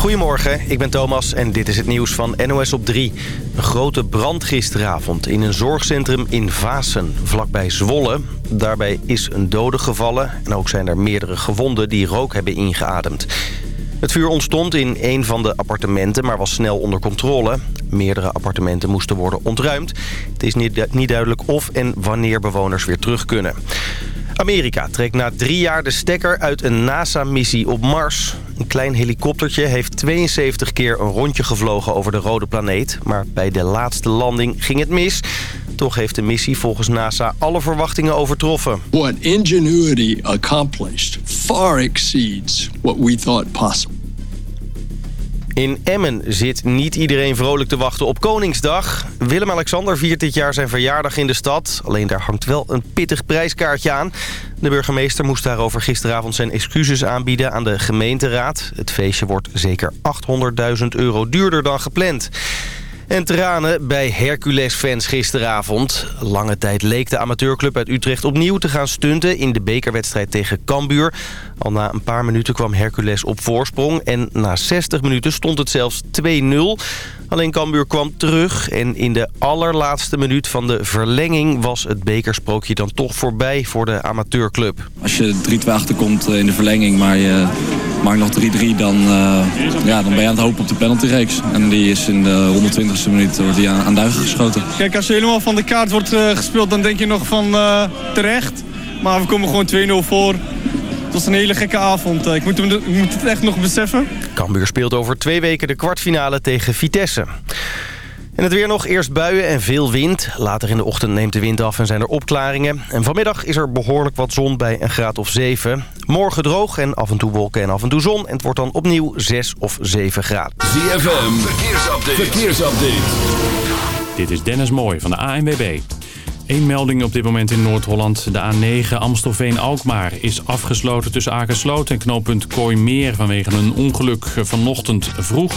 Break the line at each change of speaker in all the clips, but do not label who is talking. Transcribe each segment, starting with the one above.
Goedemorgen, ik ben Thomas en dit is het nieuws van NOS op 3. Een grote brand gisteravond in een zorgcentrum in Vaassen, vlakbij Zwolle. Daarbij is een dode gevallen en ook zijn er meerdere gewonden die rook hebben ingeademd. Het vuur ontstond in een van de appartementen, maar was snel onder controle. Meerdere appartementen moesten worden ontruimd. Het is niet duidelijk of en wanneer bewoners weer terug kunnen. Amerika trekt na drie jaar de stekker uit een NASA-missie op Mars. Een klein helikoptertje heeft 72 keer een rondje gevlogen over de rode planeet. Maar bij de laatste landing ging het mis. Toch heeft de missie volgens NASA alle verwachtingen overtroffen.
What ingenuity accomplished far exceeds what we thought possible.
In Emmen zit niet iedereen vrolijk te wachten op Koningsdag. Willem-Alexander viert dit jaar zijn verjaardag in de stad. Alleen daar hangt wel een pittig prijskaartje aan. De burgemeester moest daarover gisteravond zijn excuses aanbieden aan de gemeenteraad. Het feestje wordt zeker 800.000 euro duurder dan gepland. En tranen bij Hercules-fans gisteravond. Lange tijd leek de amateurclub uit Utrecht opnieuw te gaan stunten... in de bekerwedstrijd tegen Cambuur. Al na een paar minuten kwam Hercules op voorsprong... en na 60 minuten stond het zelfs 2-0. Alleen Cambuur kwam terug en in de allerlaatste minuut van de verlenging... was het bekersprookje dan toch voorbij voor de amateurclub.
Als je 3-2 achterkomt in de verlenging, maar je maakt nog 3-3... Dan, uh, ja, dan ben je aan het hopen op de penaltyreeks. En die is in de 120ste minuut wordt die aan, aan duigen geschoten.
Kijk, als je helemaal van de kaart wordt uh, gespeeld, dan denk je nog van uh, terecht. Maar we komen gewoon 2-0 voor. Het was een hele gekke avond. Ik moet, ik moet het echt nog beseffen.
Cambuur speelt over twee weken de kwartfinale tegen Vitesse. En het weer nog. Eerst buien en veel wind. Later in de ochtend neemt de wind af en zijn er opklaringen. En vanmiddag is er behoorlijk wat zon bij een graad of 7. Morgen droog en af en toe wolken en af en toe zon. En het wordt dan opnieuw 6 of 7 graden.
ZFM, verkeersupdate. verkeersupdate.
Dit is Dennis Mooij van de ANWB. Eén melding op dit moment in Noord-Holland. De A9 Amstelveen-Alkmaar is afgesloten tussen Akersloot en knooppunt Kooimeer vanwege een ongeluk vanochtend vroeg.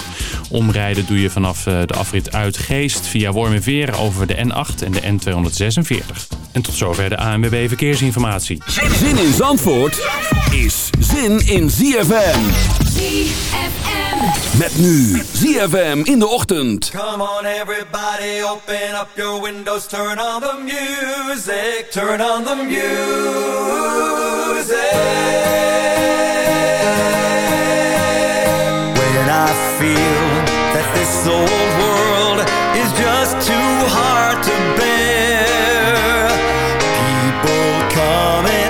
Omrijden doe je vanaf de afrit uit Geest via Wormerveer over de N8 en de N246. En tot zover de ANWB Verkeersinformatie.
Zin in Zandvoort is zin in ZFM.
ZFM.
Met nu ZFM in de ochtend.
Come on everybody, open up your windows, turn on the music, turn on the music. When I feel that this old world is just too hard to bear. People coming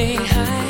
me
high.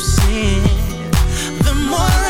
Sin. The more I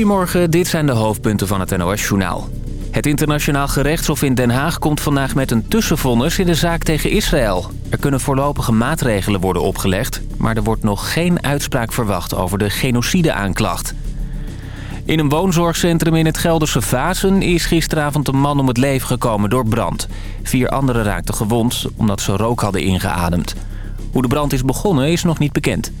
Goedemorgen, dit zijn de hoofdpunten van het NOS-journaal. Het internationaal gerechtshof in Den Haag komt vandaag met een tussenvonnis in de zaak tegen Israël. Er kunnen voorlopige maatregelen worden opgelegd, maar er wordt nog geen uitspraak verwacht over de genocide-aanklacht. In een woonzorgcentrum in het Gelderse Vazen is gisteravond een man om het leven gekomen door brand. Vier anderen raakten gewond omdat ze rook hadden ingeademd. Hoe de brand is begonnen is nog niet bekend.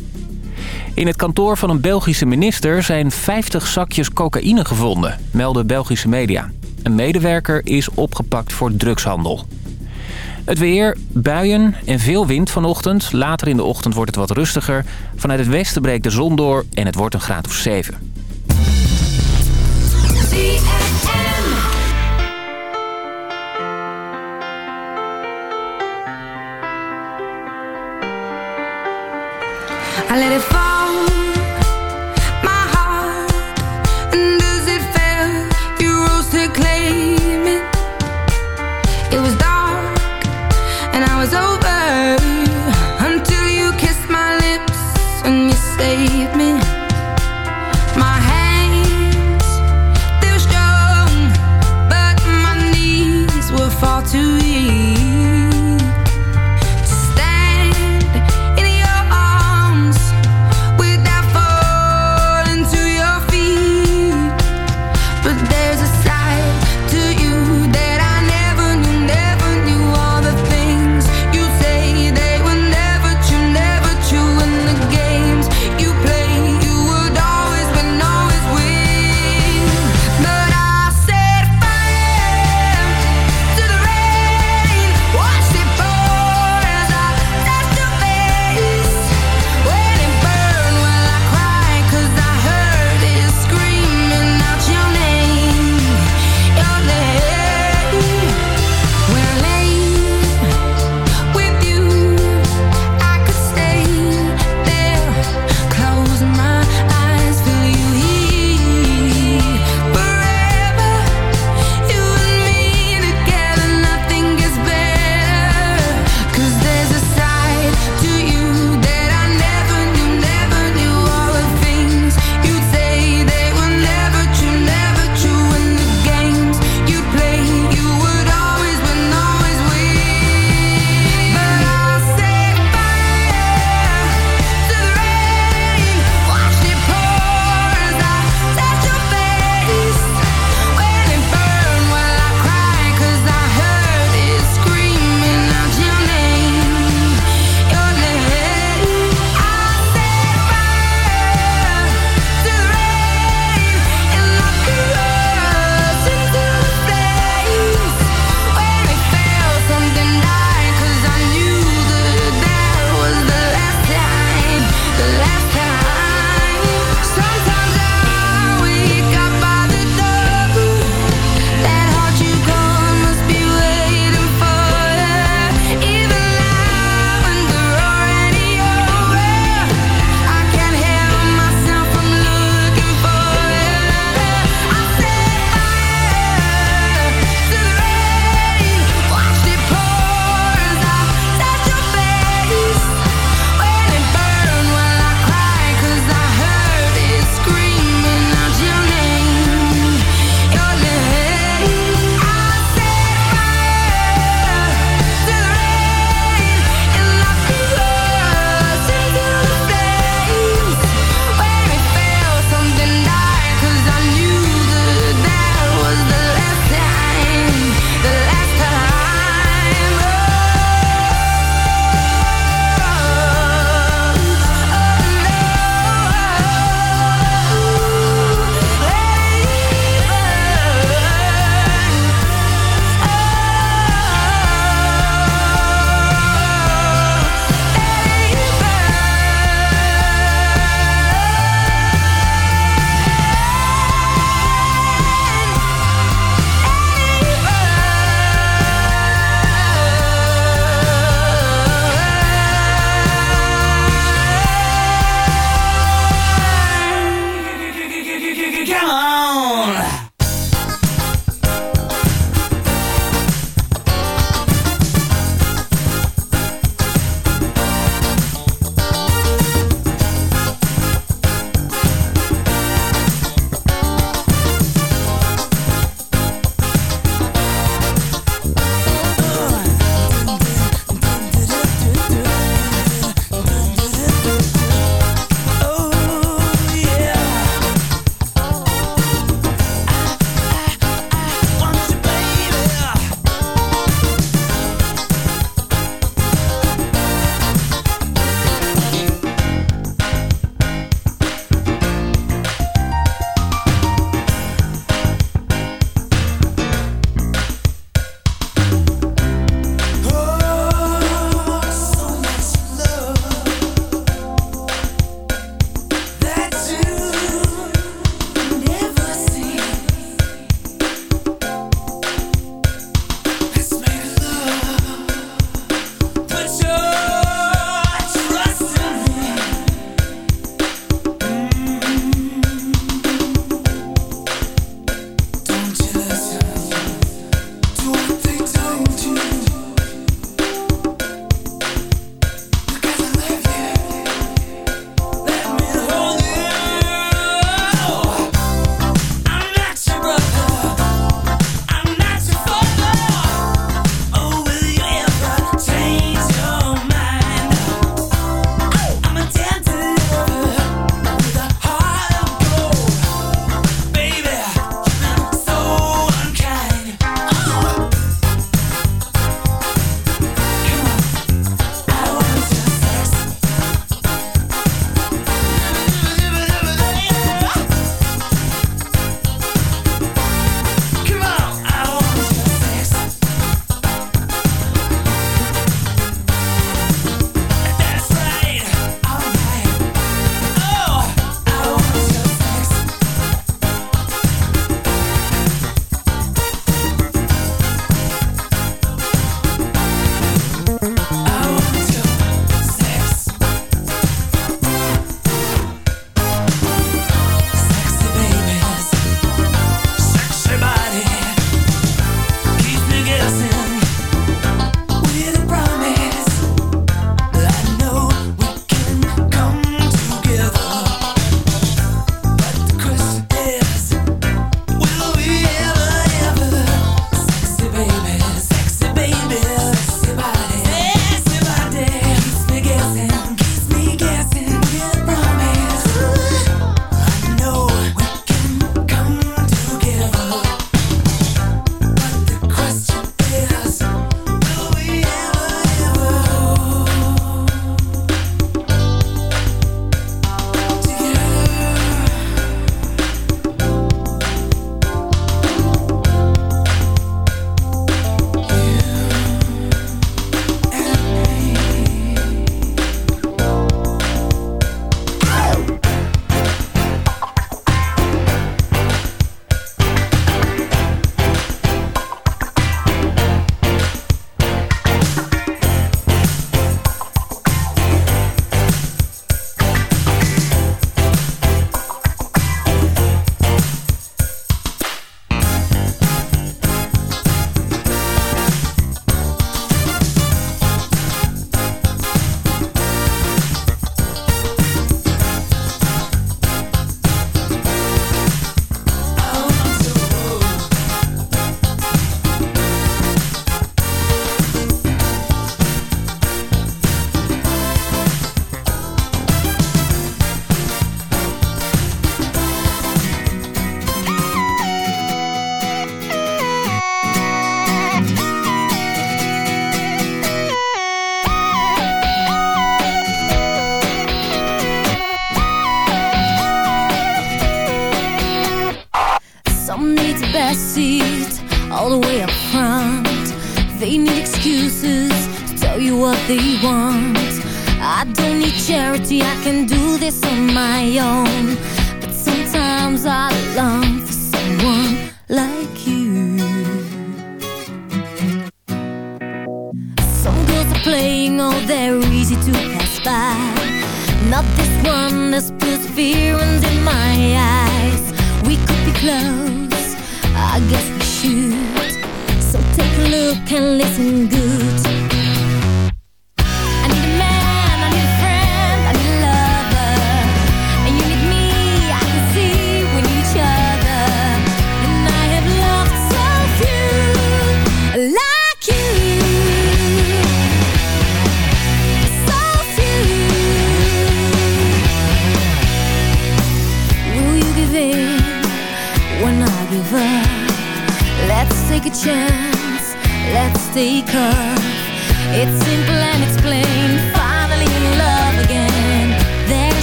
In het kantoor van een Belgische minister zijn 50 zakjes cocaïne gevonden, melden Belgische media. Een medewerker is opgepakt voor drugshandel. Het weer, buien en veel wind vanochtend. Later in de ochtend wordt het wat rustiger. Vanuit het westen breekt de zon door en het wordt een graad of 7.
I let it fall,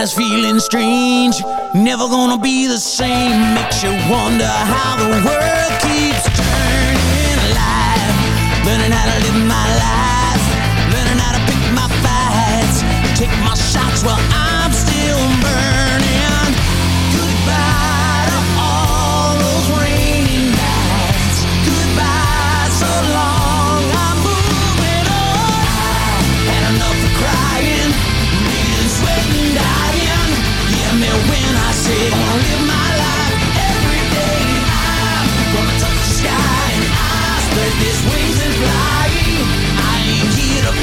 body's feeling strange. Never gonna be the same. Makes you wonder how the world keeps turning alive. Learning how to live my life.